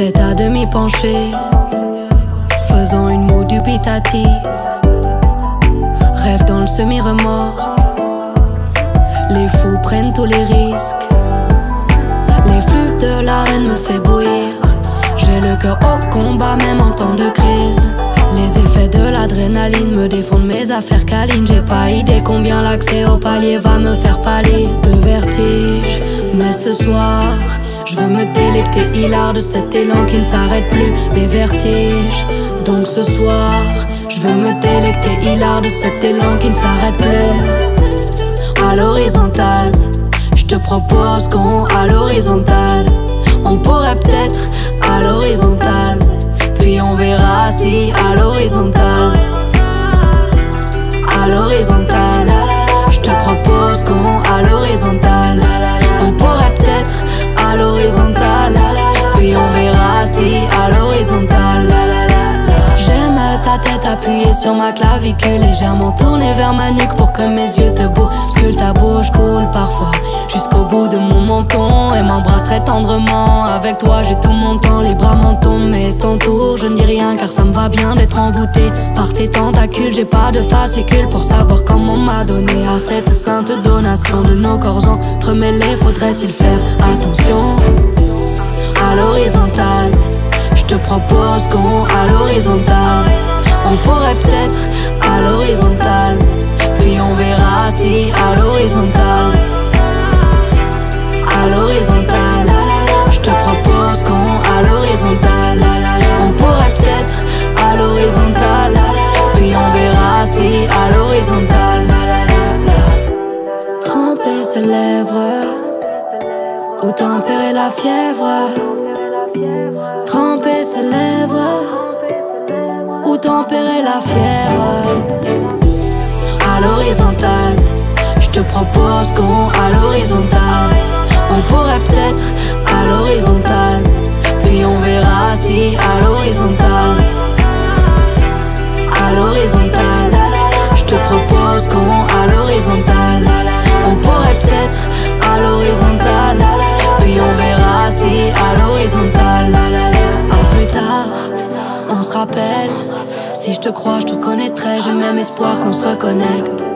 Tête à demi penchée, faisant une moue dubitative. Rêve dans le semi-remorque. Les fous prennent tous les risques. Les flux de l'arène me fait bouillir. J'ai le cœur au combat, même en temps de crise. Les effets de l'adrénaline me défendent mes affaires câlines. J'ai pas idée combien l'accès au palier va me faire pâlir de vertige. Mais ce soir, je veux me délecter hilar de cet élan qui ne s'arrête plus. Les vertiges. Donc ce soir, je veux me délecter hilar de cet élan qui ne s'arrête plus. À l'horizontale, je te propose qu'on à l'horizontale. On pourrait peut-être à l'horizontale Ta tête appuyée sur ma clavicule, légèrement tournée vers ma nuque pour que mes yeux te bousculent. ta bouche coule parfois jusqu'au bout de mon menton et m'embrasse très tendrement. Avec toi, j'ai tout mon temps, les bras m'en tombent, mais ton tour, je ne dis rien car ça me va bien d'être envoûté par tes tentacules. J'ai pas de fascicule pour savoir comment m'a donné à cette sainte donation de nos corps entremêlés. Faudrait-il faire attention à l'horizontale? Je te propose qu'on à l'horizontale. On pourrait peut-être à l'horizontale, puis on verra si à l'horizontale à l'horizontale. Je te propose qu'on à l'horizontale. On pourrait peut-être à l'horizontale. Puis on verra si à l'horizontale. Tremper ses lèvres. Ou tempérer la fièvre. Tempérer la fièvre. À l'horizontale. Je te propose qu'on à l'horizontale. On pourrait peut-être à l'horizontale. Puis on verra si à l'horizontale. À l'horizontale. Je te propose qu'on à l'horizontale. On pourrait peut-être à l'horizontale. Puis on verra si à l'horizontale. À plus tard, on se rappelle. Si je te crois, je te connaîtrai. J'ai même espoir qu'on se reconnecte.